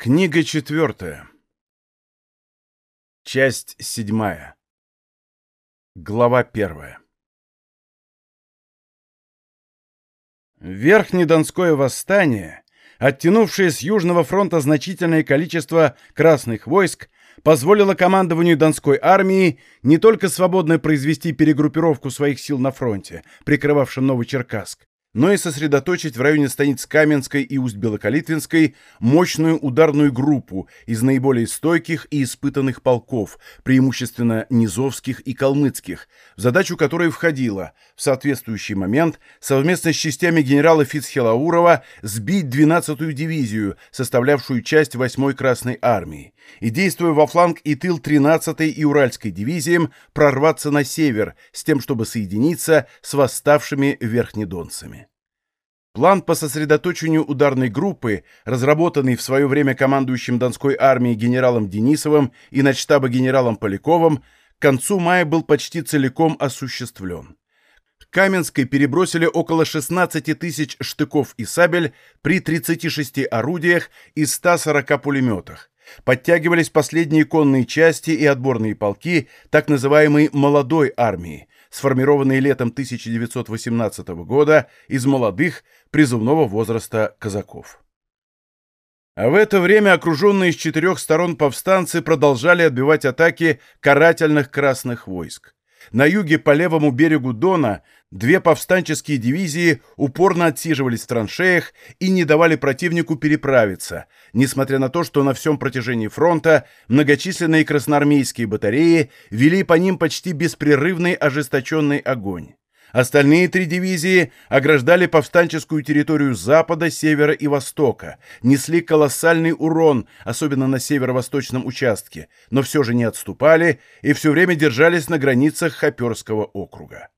Книга четвертая. Часть седьмая. Глава первая. Верхнедонское восстание, оттянувшее с Южного фронта значительное количество красных войск, позволило командованию Донской армии не только свободно произвести перегруппировку своих сил на фронте, прикрывавшем Новочеркасск, но и сосредоточить в районе станиц Каменской и Усть-Белокалитвинской мощную ударную группу из наиболее стойких и испытанных полков, преимущественно низовских и калмыцких, в задачу которой входило в соответствующий момент совместно с частями генерала Фицхелаурова сбить 12-ю дивизию, составлявшую часть 8-й Красной армии, и, действуя во фланг и тыл 13-й и Уральской дивизиям, прорваться на север с тем, чтобы соединиться с восставшими верхнедонцами. План по сосредоточению ударной группы, разработанный в свое время командующим Донской армией генералом Денисовым и начштаба генералом Поляковым, к концу мая был почти целиком осуществлен. К Каменской перебросили около 16 тысяч штыков и сабель при 36 орудиях и 140 пулеметах. Подтягивались последние конные части и отборные полки так называемой «молодой армии», сформированные летом 1918 года из молодых призывного возраста казаков. А в это время окруженные с четырех сторон повстанцы продолжали отбивать атаки карательных красных войск. На юге по левому берегу Дона две повстанческие дивизии упорно отсиживались в траншеях и не давали противнику переправиться, несмотря на то, что на всем протяжении фронта многочисленные красноармейские батареи вели по ним почти беспрерывный ожесточенный огонь. Остальные три дивизии ограждали повстанческую территорию запада, севера и востока, несли колоссальный урон, особенно на северо-восточном участке, но все же не отступали и все время держались на границах Хоперского округа.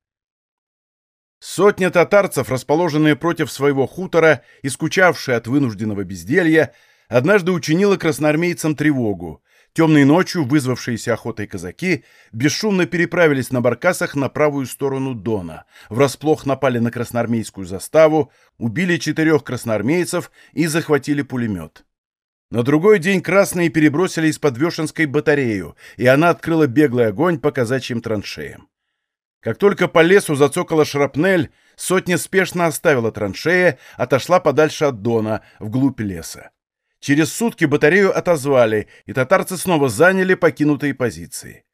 Сотня татарцев, расположенные против своего хутора и скучавшие от вынужденного безделья, однажды учинила красноармейцам тревогу, Темной ночью вызвавшиеся охотой казаки бесшумно переправились на баркасах на правую сторону Дона, врасплох напали на красноармейскую заставу, убили четырех красноармейцев и захватили пулемет. На другой день красные перебросили из-под Вешенской батарею, и она открыла беглый огонь по казачьим траншеям. Как только по лесу зацокала шрапнель, сотня спешно оставила траншеи, отошла подальше от Дона, вглубь леса. Через сутки батарею отозвали, и татарцы снова заняли покинутые позиции.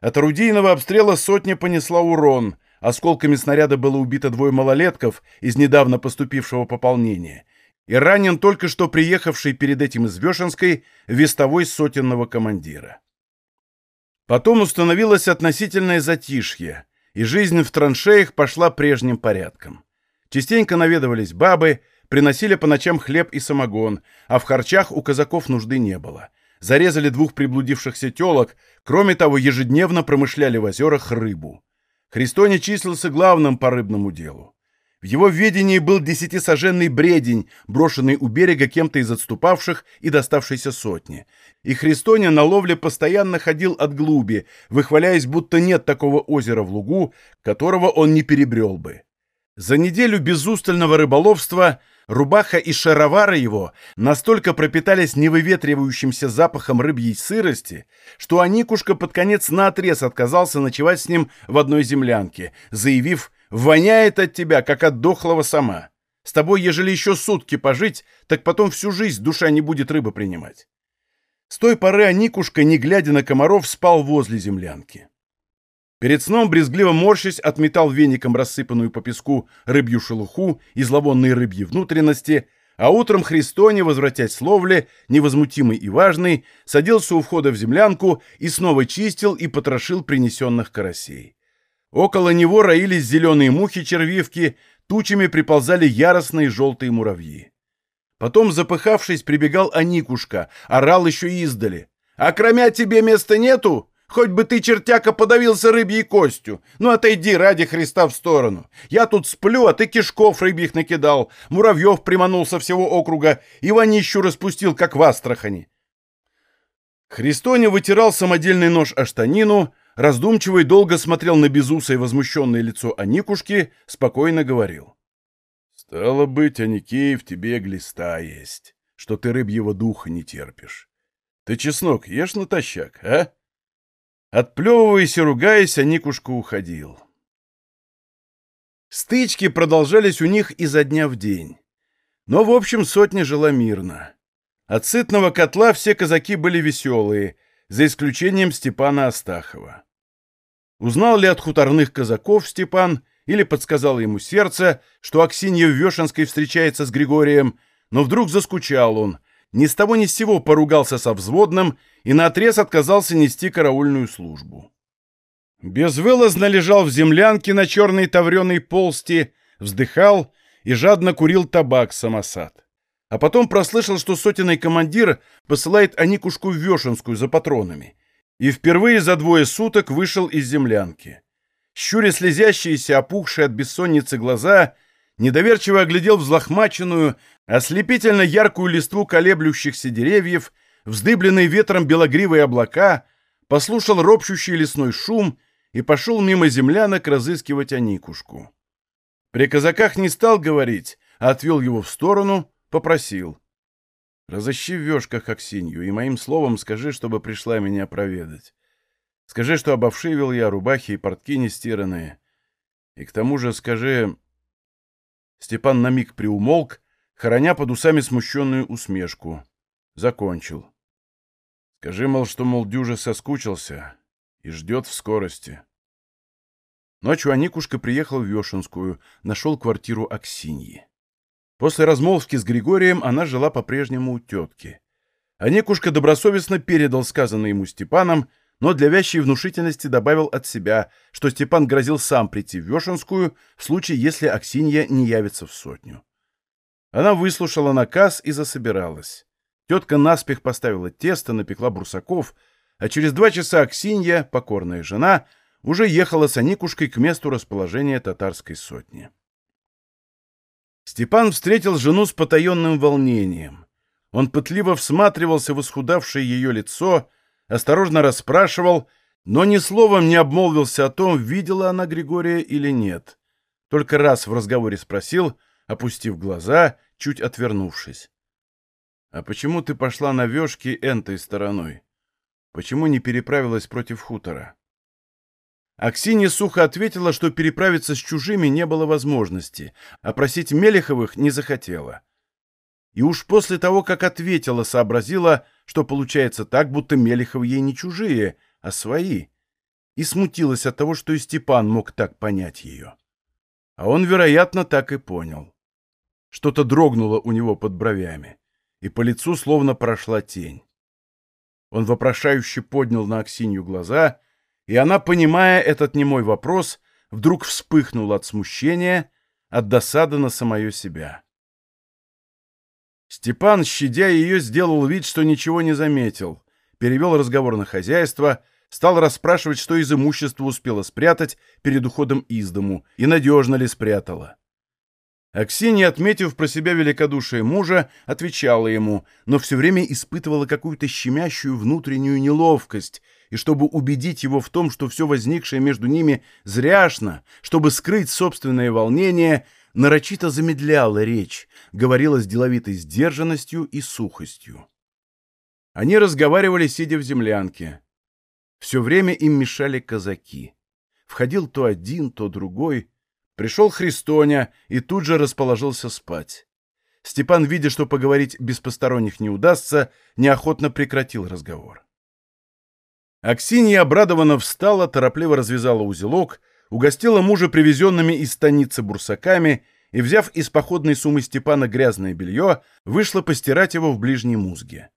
От орудийного обстрела сотня понесла урон, осколками снаряда было убито двое малолетков из недавно поступившего пополнения, и ранен только что приехавший перед этим из Вешенской вестовой сотенного командира. Потом установилось относительное затишье, и жизнь в траншеях пошла прежним порядком. Частенько наведывались бабы, Приносили по ночам хлеб и самогон, а в харчах у казаков нужды не было. Зарезали двух приблудившихся телок, кроме того, ежедневно промышляли в озерах рыбу. Христоня числился главным по рыбному делу. В его ведении был десятисоженный бредень, брошенный у берега кем-то из отступавших и доставшейся сотни. И Христоня на ловле постоянно ходил от глуби, выхваляясь, будто нет такого озера в лугу, которого он не перебрел бы. За неделю безустального рыболовства Рубаха и шаровары его настолько пропитались невыветривающимся запахом рыбьей сырости, что Аникушка под конец наотрез отказался ночевать с ним в одной землянке, заявив «воняет от тебя, как от дохлого сама. С тобой, ежели еще сутки пожить, так потом всю жизнь душа не будет рыбы принимать». С той поры Аникушка, не глядя на комаров, спал возле землянки. Перед сном, брезгливо морщись, отметал веником рассыпанную по песку рыбью шелуху и зловонные рыбьи внутренности, а утром Христоне, возвратясь с ловли, невозмутимый и важный, садился у входа в землянку и снова чистил и потрошил принесенных карасей. Около него роились зеленые мухи-червивки, тучами приползали яростные желтые муравьи. Потом, запыхавшись, прибегал Аникушка, орал еще издали. «А кроме тебе места нету? Хоть бы ты, чертяка, подавился рыбьей костью. Ну, отойди ради Христа в сторону. Я тут сплю, а ты кишков рыбьих накидал, муравьев приманул со всего округа и вонищу распустил, как в Астрахани. Христоня вытирал самодельный нож о штанину, раздумчиво и долго смотрел на безусое возмущенное лицо Аникушки, спокойно говорил. «Стало быть, Аникей, тебе глиста есть. что ты рыбьего духа не терпишь. Ты чеснок ешь натощак, а? Отплевываясь и ругаясь, Аникушка уходил. Стычки продолжались у них изо дня в день. Но, в общем, сотня жила мирно. От сытного котла все казаки были веселые, за исключением Степана Астахова. Узнал ли от хуторных казаков Степан, или подсказал ему сердце, что Аксинья в Вешенской встречается с Григорием, но вдруг заскучал он, ни с того ни с сего поругался со взводным и наотрез отказался нести караульную службу. Безвылазно лежал в землянке на черной тавреной полсти, вздыхал и жадно курил табак самосад. А потом прослышал, что сотенный командир посылает Аникушку в Вешенскую за патронами. И впервые за двое суток вышел из землянки. Щуря слезящиеся, опухшие от бессонницы глаза, недоверчиво оглядел взлохмаченную, ослепительно яркую листву колеблющихся деревьев, вздыбленные ветром белогривые облака, послушал ропщущий лесной шум и пошел мимо землянок разыскивать Аникушку. При казаках не стал говорить, а отвел его в сторону, попросил. «Разыщи в вешках Аксинью и моим словом скажи, чтобы пришла меня проведать. Скажи, что обовшивил я рубахи и портки нестиранные. И к тому же скажи...» Степан на миг приумолк, хороня под усами смущенную усмешку. Закончил. Скажи, мол, что, мол, дюже соскучился и ждет в скорости. Ночью Аникушка приехал в Вешенскую, нашел квартиру Аксиньи. После размолвки с Григорием она жила по-прежнему у тетки. Аникушка добросовестно передал сказанное ему Степаном, но для вящей внушительности добавил от себя, что Степан грозил сам прийти в Вешенскую в случае, если Аксинья не явится в сотню. Она выслушала наказ и засобиралась. Тетка наспех поставила тесто, напекла брусаков, а через два часа Аксинья, покорная жена, уже ехала с Аникушкой к месту расположения татарской сотни. Степан встретил жену с потаенным волнением. Он пытливо всматривался в исхудавшее ее лицо, осторожно расспрашивал, но ни словом не обмолвился о том, видела она Григория или нет. Только раз в разговоре спросил, опустив глаза, чуть отвернувшись. «А почему ты пошла на вешки энтой стороной? Почему не переправилась против хутора?» Аксинья сухо ответила, что переправиться с чужими не было возможности, а просить Мелеховых не захотела. И уж после того, как ответила, сообразила, что получается так, будто Мелехов ей не чужие, а свои, и смутилась от того, что и Степан мог так понять ее. А он, вероятно, так и понял. Что-то дрогнуло у него под бровями, и по лицу словно прошла тень. Он вопрошающе поднял на Аксинью глаза, и она, понимая этот немой вопрос, вдруг вспыхнула от смущения, от досады на самое себя. Степан, щадя ее, сделал вид, что ничего не заметил, перевел разговор на хозяйство, стал расспрашивать, что из имущества успела спрятать перед уходом из дому и надежно ли спрятала. Аксинья, отметив про себя великодушие мужа, отвечала ему, но все время испытывала какую-то щемящую внутреннюю неловкость, и чтобы убедить его в том, что все возникшее между ними зряшно, чтобы скрыть собственное волнение — нарочито замедляла речь, говорила с деловитой сдержанностью и сухостью. Они разговаривали, сидя в землянке. Все время им мешали казаки. Входил то один, то другой. Пришел Христоня и тут же расположился спать. Степан, видя, что поговорить без посторонних не удастся, неохотно прекратил разговор. Аксинья обрадованно встала, торопливо развязала узелок, угостила мужа привезенными из станицы бурсаками и, взяв из походной суммы Степана грязное белье, вышла постирать его в ближней музге.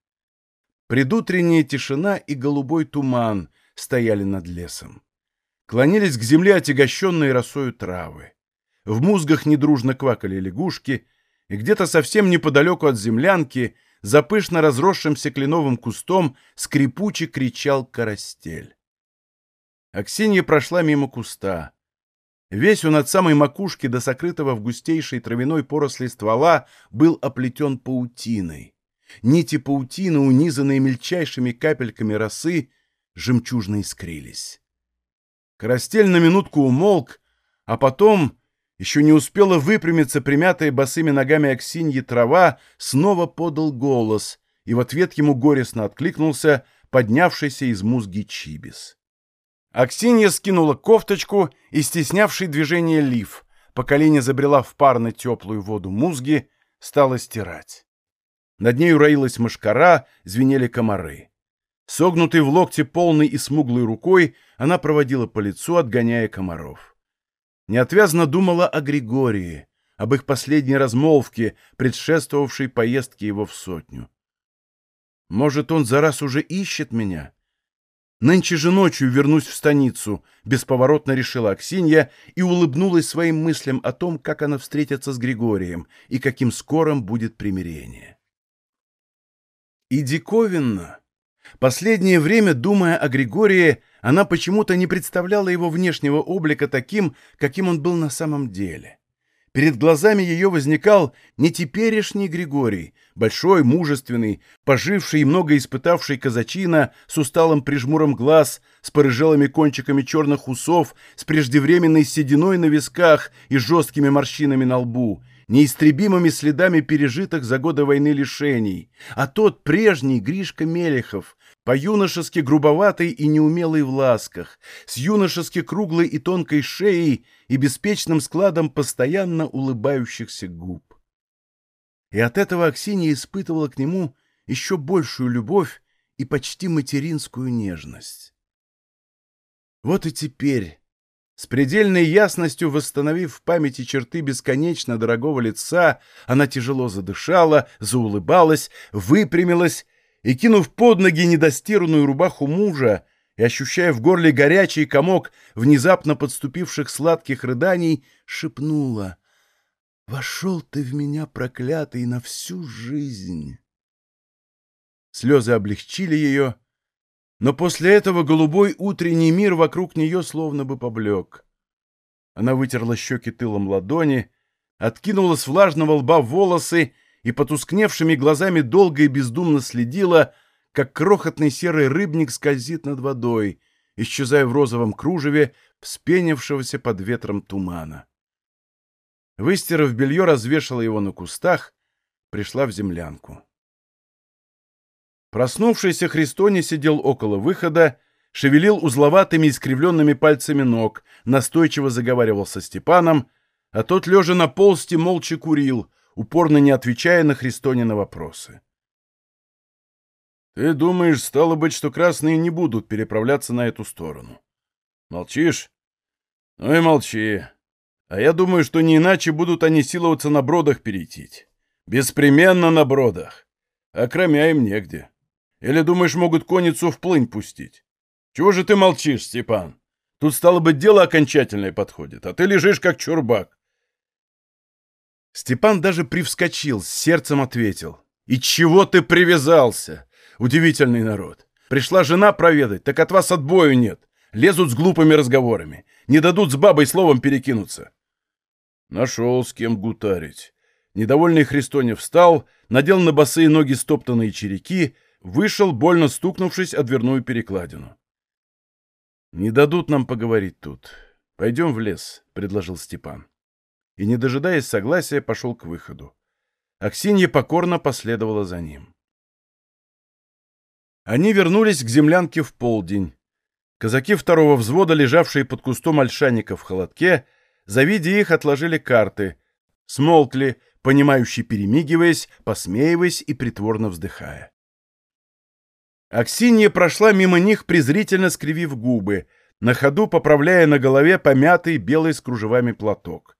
Предутренняя тишина и голубой туман стояли над лесом. Клонились к земле отягощенные росою травы. В музгах недружно квакали лягушки, и где-то совсем неподалеку от землянки, за пышно разросшимся кленовым кустом, скрипуче кричал карастель. Аксинья прошла мимо куста. Весь он от самой макушки до сокрытого в густейшей травяной поросли ствола был оплетен паутиной. Нити паутины, унизанные мельчайшими капельками росы, жемчужно искрились. Карастель на минутку умолк, а потом, Еще не успела выпрямиться примятая босыми ногами Аксиньи трава, снова подал голос, и в ответ ему горестно откликнулся поднявшийся из музги Чибис. Аксинья скинула кофточку и стеснявший движение лиф, по колени забрела в парно теплую воду музги, стала стирать. Над нею роилась мошкара, звенели комары. Согнутой в локте полной и смуглой рукой, она проводила по лицу, отгоняя комаров. Неотвязно думала о Григории, об их последней размолвке, предшествовавшей поездке его в сотню. Может, он за раз уже ищет меня? Нынче же ночью вернусь в станицу, бесповоротно решила Аксинья и улыбнулась своим мыслям о том, как она встретится с Григорием и каким скорым будет примирение. И диковинно. Последнее время, думая о Григории, она почему-то не представляла его внешнего облика таким, каким он был на самом деле. Перед глазами ее возникал не теперешний Григорий, большой, мужественный, поживший и много испытавший казачина с усталым прижмуром глаз, с порыжелыми кончиками черных усов, с преждевременной сединой на висках и жесткими морщинами на лбу, неистребимыми следами пережитых за годы войны лишений, а тот прежний Гришка Мелехов, по-юношески грубоватый и неумелый в ласках, с юношески круглой и тонкой шеей и беспечным складом постоянно улыбающихся губ. И от этого Аксинья испытывала к нему еще большую любовь и почти материнскую нежность. Вот и теперь, с предельной ясностью восстановив в памяти черты бесконечно дорогого лица, она тяжело задышала, заулыбалась, выпрямилась и, кинув под ноги недостиранную рубаху мужа и ощущая в горле горячий комок внезапно подступивших сладких рыданий, шепнула «Вошел ты в меня, проклятый, на всю жизнь!» Слезы облегчили ее, но после этого голубой утренний мир вокруг нее словно бы поблек. Она вытерла щеки тылом ладони, откинула с влажного лба волосы и потускневшими глазами долго и бездумно следила, как крохотный серый рыбник скользит над водой, исчезая в розовом кружеве вспенившегося под ветром тумана. Выстирав белье, развешала его на кустах, пришла в землянку. Проснувшийся Христоне сидел около выхода, шевелил узловатыми искривленными пальцами ног, настойчиво заговаривал со Степаном, а тот, лежа на полсти, молча курил, упорно не отвечая на Христонина вопросы. «Ты думаешь, стало быть, что красные не будут переправляться на эту сторону? Молчишь? Ну и молчи. А я думаю, что не иначе будут они силоваться на бродах перейти. Беспременно на бродах. А кроме им негде. Или думаешь, могут конницу вплынь пустить? Чего же ты молчишь, Степан? Тут, стало быть, дело окончательное подходит, а ты лежишь как чурбак. Степан даже привскочил, с сердцем ответил. «И чего ты привязался? Удивительный народ. Пришла жена проведать, так от вас отбою нет. Лезут с глупыми разговорами. Не дадут с бабой словом перекинуться». Нашел с кем гутарить. Недовольный Христонев встал, надел на босые ноги стоптанные череки, вышел, больно стукнувшись о дверную перекладину. «Не дадут нам поговорить тут. Пойдем в лес», — предложил Степан и, не дожидаясь согласия, пошел к выходу. Аксинья покорно последовала за ним. Они вернулись к землянке в полдень. Казаки второго взвода, лежавшие под кустом ольшанника в холодке, завидя их, отложили карты, смолкли, понимающие перемигиваясь, посмеиваясь и притворно вздыхая. Аксинья прошла мимо них, презрительно скривив губы, на ходу поправляя на голове помятый белый с кружевами платок.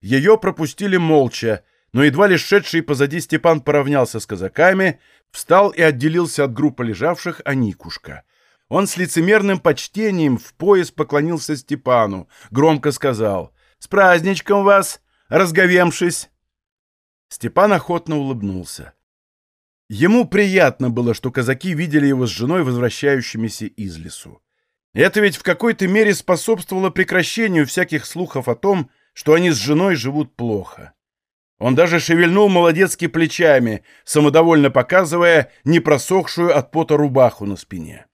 Ее пропустили молча, но едва ли шедший позади Степан поравнялся с казаками, встал и отделился от группы лежавших Аникушка. Он с лицемерным почтением в пояс поклонился Степану, громко сказал «С праздничком вас, разговемшись!» Степан охотно улыбнулся. Ему приятно было, что казаки видели его с женой, возвращающимися из лесу. Это ведь в какой-то мере способствовало прекращению всяких слухов о том, что они с женой живут плохо. Он даже шевельнул молодецки плечами, самодовольно показывая непросохшую от пота рубаху на спине.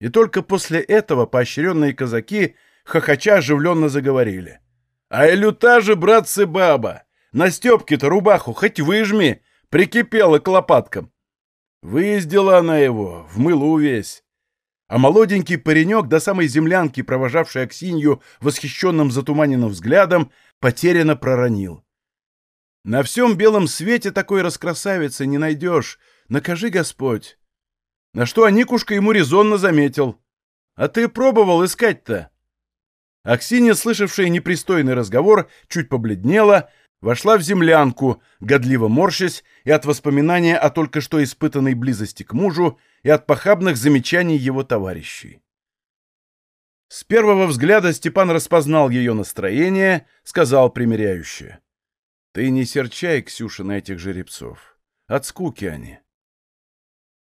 И только после этого поощренные казаки хохоча оживленно заговорили. А илюта же, братцы, баба! На Степке-то рубаху хоть выжми, прикипела к лопаткам. Выездила она его, в мылу весь. А молоденький паренек до самой землянки, провожавший Аксинью восхищенным затуманенным взглядом, потерянно проронил. На всем белом свете такой раскрасавицы не найдешь. Накажи, Господь. На что Аникушка ему резонно заметил. А ты пробовал искать-то? Аксинья, слышавшая непристойный разговор, чуть побледнела, вошла в землянку, годливо морщась и от воспоминания о только что испытанной близости к мужу, и от похабных замечаний его товарищей. С первого взгляда Степан распознал ее настроение, сказал примиряюще. «Ты не серчай, Ксюша, на этих жеребцов. От скуки они».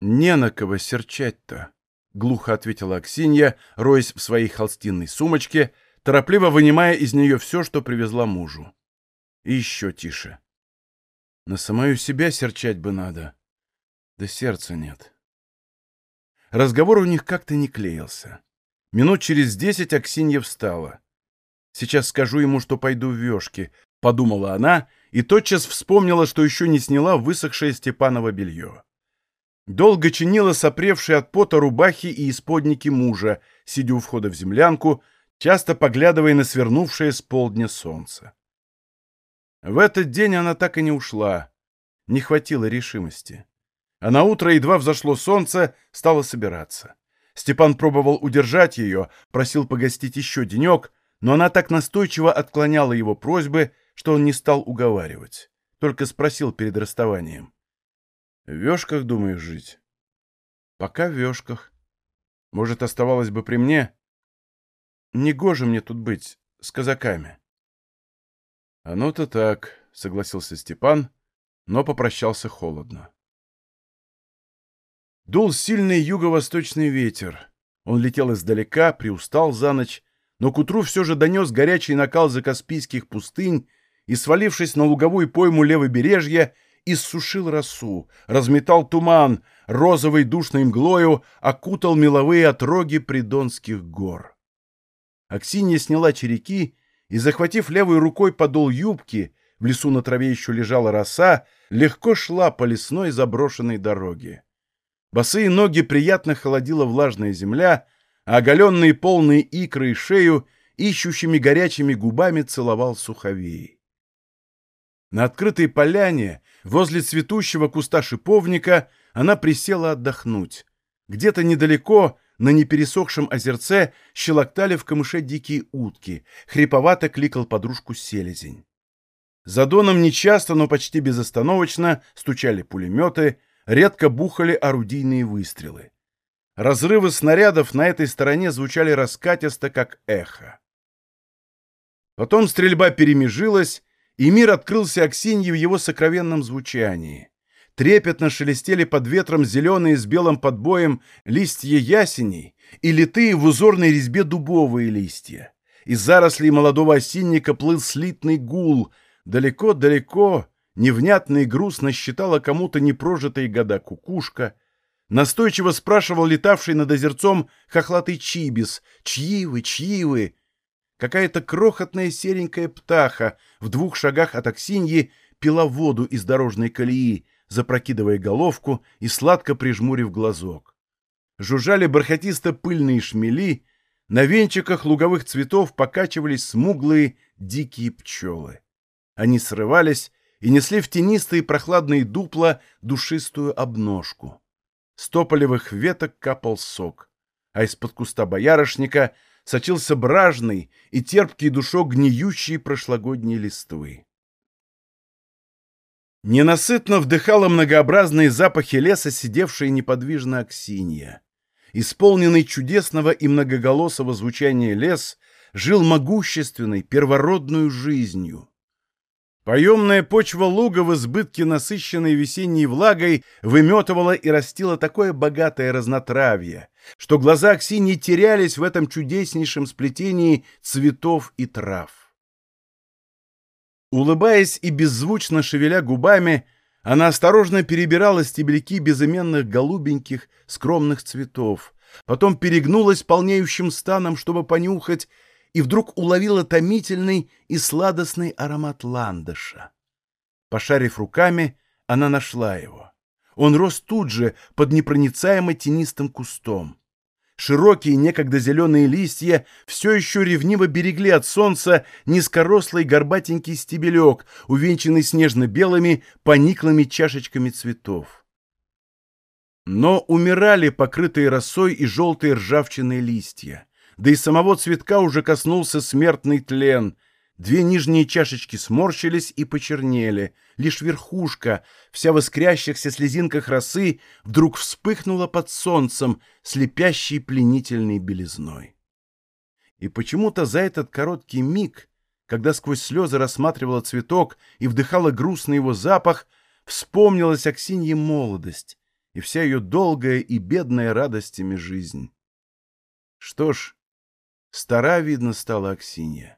«Не на кого серчать-то», — глухо ответила Аксинья, роясь в своей холстинной сумочке, торопливо вынимая из нее все, что привезла мужу. И еще тише. «На самую себя серчать бы надо. Да сердца нет». Разговор у них как-то не клеился. Минут через десять Аксинья встала. «Сейчас скажу ему, что пойду в вешки», — подумала она и тотчас вспомнила, что еще не сняла высохшее Степаново белье. Долго чинила сопревшие от пота рубахи и исподники мужа, сидя у входа в землянку, часто поглядывая на свернувшее с полдня солнце. В этот день она так и не ушла. Не хватило решимости. А на утро едва взошло солнце, стала собираться. Степан пробовал удержать ее, просил погостить еще денек, но она так настойчиво отклоняла его просьбы, что он не стал уговаривать. Только спросил перед расставанием. «В вешках думаешь жить?» «Пока в вешках. Может, оставалось бы при мне?» «Негоже мне тут быть, с казаками». «Оно-то так», — согласился Степан, но попрощался холодно. Дул сильный юго-восточный ветер. Он летел издалека, приустал за ночь, но к утру все же донес горячий накал закаспийских пустынь и, свалившись на луговую пойму левобережья, иссушил росу, разметал туман, розовой душной мглою окутал меловые отроги придонских гор. Аксинья сняла череки и, захватив левой рукой подол юбки, в лесу на траве еще лежала роса, легко шла по лесной заброшенной дороге. Босые ноги приятно холодила влажная земля, а оголенные полные икры и шею ищущими горячими губами целовал суховей. На открытой поляне, возле цветущего куста шиповника, она присела отдохнуть. Где-то недалеко, на непересохшем озерце, щелоктали в камыше дикие утки, хриповато кликал подружку селезень. За доном нечасто, но почти безостановочно стучали пулеметы, редко бухали орудийные выстрелы. Разрывы снарядов на этой стороне звучали раскатисто, как эхо. Потом стрельба перемежилась, и мир открылся Аксинье в его сокровенном звучании. Трепетно шелестели под ветром зеленые с белым подбоем листья ясеней и литые в узорной резьбе дубовые листья. Из зарослей молодого осинника плыл слитный гул. Далеко-далеко невнятно и грустно считала кому-то непрожитые года кукушка, настойчиво спрашивал летавший над озерцом хохлатый чибис, чьи вы, чьи вы? Какая-то крохотная серенькая птаха в двух шагах от Аксиньи пила воду из дорожной колеи, запрокидывая головку и сладко прижмурив глазок. Жужжали бархатисто-пыльные шмели, на венчиках луговых цветов покачивались смуглые дикие пчелы. Они срывались и несли в тенистые прохладные дупла душистую обножку. С тополевых веток капал сок, а из-под куста боярышника сочился бражный и терпкий душок гниющей прошлогодней листвы. Ненасытно вдыхала многообразные запахи леса, сидевшая неподвижно Аксинья. Исполненный чудесного и многоголосого звучания лес жил могущественной, первородную жизнью. Поемная почва луга в избытке, насыщенной весенней влагой, выметывала и растила такое богатое разнотравье, что глаза Аксиньи терялись в этом чудеснейшем сплетении цветов и трав. Улыбаясь и беззвучно шевеля губами, она осторожно перебирала стебельки безыменных голубеньких, скромных цветов, потом перегнулась полнеющим станом, чтобы понюхать, и вдруг уловила томительный и сладостный аромат ландыша. Пошарив руками, она нашла его. Он рос тут же, под непроницаемо тенистым кустом. Широкие, некогда зеленые листья все еще ревниво берегли от солнца низкорослый горбатенький стебелек, увенчанный снежно-белыми, пониклыми чашечками цветов. Но умирали покрытые росой и желтые ржавчиной листья, да и самого цветка уже коснулся смертный тлен — Две нижние чашечки сморщились и почернели. Лишь верхушка, вся в искрящихся слезинках росы, вдруг вспыхнула под солнцем, слепящей пленительной белизной. И почему-то за этот короткий миг, когда сквозь слезы рассматривала цветок и вдыхала грустный его запах, вспомнилась Аксинье молодость и вся ее долгая и бедная радостями жизнь. Что ж, стара, видно, стала Аксинья.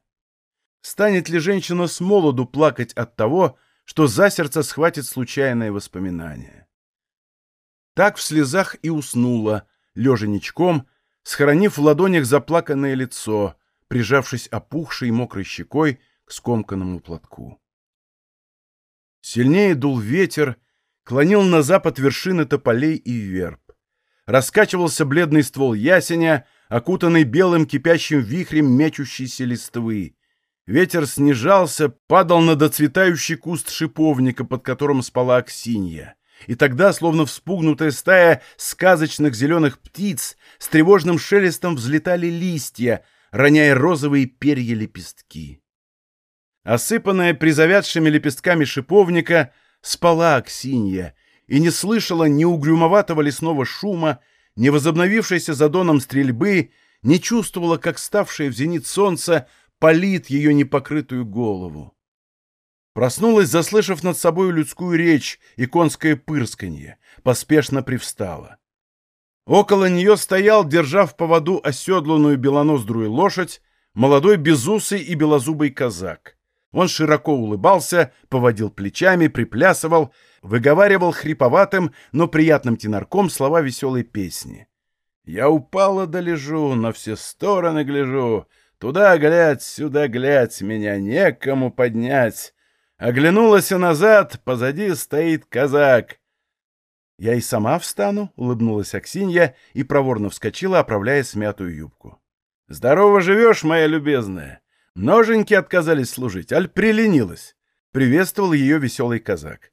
Станет ли женщина с молоду плакать от того, что за сердце схватит случайное воспоминание? Так в слезах и уснула, лежа ничком, схоронив в ладонях заплаканное лицо, прижавшись опухшей мокрой щекой к скомканному платку. Сильнее дул ветер, клонил на запад вершины тополей и верб. Раскачивался бледный ствол ясеня, окутанный белым кипящим вихрем мечущейся листвы, Ветер снижался, падал на доцветающий куст шиповника, под которым спала Аксинья. И тогда, словно вспугнутая стая сказочных зеленых птиц, с тревожным шелестом взлетали листья, роняя розовые перья лепестки. Осыпанная призавядшими лепестками шиповника, спала Аксинья и не слышала ни угрюмоватого лесного шума, ни возобновившейся за доном стрельбы, не чувствовала, как ставшее в зенит солнце палит ее непокрытую голову. Проснулась, заслышав над собой людскую речь и конское пырсканье, поспешно привстала. Около нее стоял, держа в поводу оседланную белоноздрую лошадь, молодой безусый и белозубый казак. Он широко улыбался, поводил плечами, приплясывал, выговаривал хриповатым, но приятным тенорком слова веселой песни. «Я упала да лежу, на все стороны гляжу, Туда глядь, сюда глядь, меня некому поднять. Оглянулась и назад, позади стоит казак. «Я и сама встану», — улыбнулась Аксинья и проворно вскочила, оправляя смятую юбку. «Здорово живешь, моя любезная! Ноженьки отказались служить, аль приленилась!» — приветствовал ее веселый казак.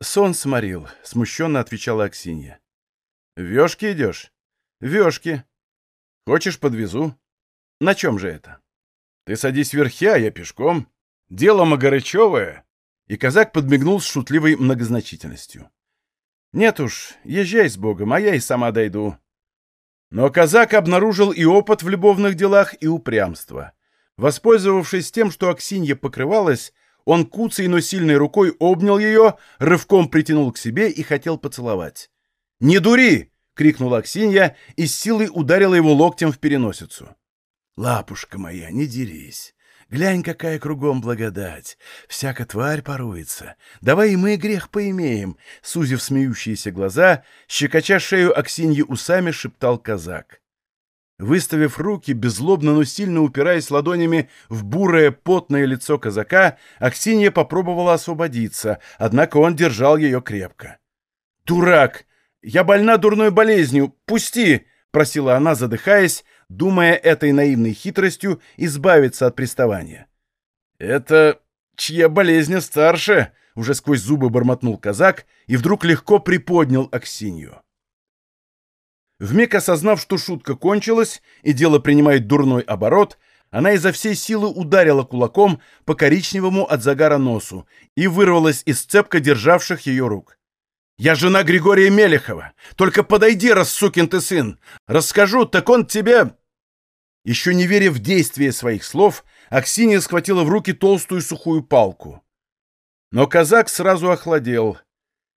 «Сон сморил», — смущенно отвечала Аксинья. «Вешки идешь?» «Вешки. Хочешь, подвезу?» На чем же это? Ты садись верхи, а я пешком. Дело Магарычевое. И казак подмигнул с шутливой многозначительностью. Нет уж, езжай с Богом, а я и сама дойду. Но казак обнаружил и опыт в любовных делах, и упрямство. Воспользовавшись тем, что Аксинья покрывалась, он куцей, но сильной рукой обнял ее, рывком притянул к себе и хотел поцеловать. «Не дури!» — крикнула Аксинья и с силой ударила его локтем в переносицу. Лапушка моя, не дерись. Глянь, какая кругом благодать. Всяка тварь поруется. Давай и мы грех поимеем. Сузив смеющиеся глаза, щекоча шею Аксиньи усами, шептал казак. Выставив руки, беззлобно, но сильно упираясь ладонями в бурое потное лицо казака, Аксинья попробовала освободиться, однако он держал ее крепко. «Дурак! Я больна дурной болезнью! Пусти!» — просила она, задыхаясь, думая этой наивной хитростью избавиться от приставания. «Это чья болезнь старше?» — уже сквозь зубы бормотнул казак и вдруг легко приподнял Аксинью. Вмиг осознав, что шутка кончилась и дело принимает дурной оборот, она изо всей силы ударила кулаком по коричневому от загара носу и вырвалась из цепко державших ее рук. «Я жена Григория Мелехова! Только подойди, рассукин ты сын! Расскажу, так он тебе...» Еще не веря в действие своих слов, Аксинья схватила в руки толстую сухую палку. Но казак сразу охладел.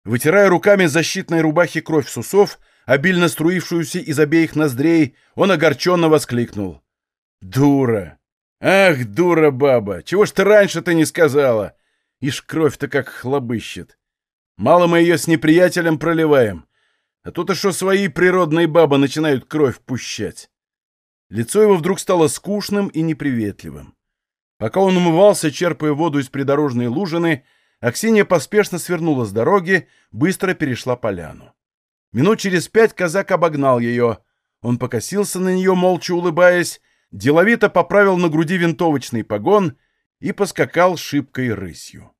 Вытирая руками защитной рубахи кровь с усов, обильно струившуюся из обеих ноздрей, он огорченно воскликнул. «Дура! Ах, дура баба! Чего ж ты раньше-то не сказала? Ишь, кровь-то как хлобыщет! Мало мы ее с неприятелем проливаем, а тут и что свои природные бабы начинают кровь пущать!» Лицо его вдруг стало скучным и неприветливым. Пока он умывался, черпая воду из придорожной лужины, Аксинья поспешно свернула с дороги, быстро перешла поляну. Минут через пять казак обогнал ее. Он покосился на нее, молча улыбаясь, деловито поправил на груди винтовочный погон и поскакал шибкой рысью.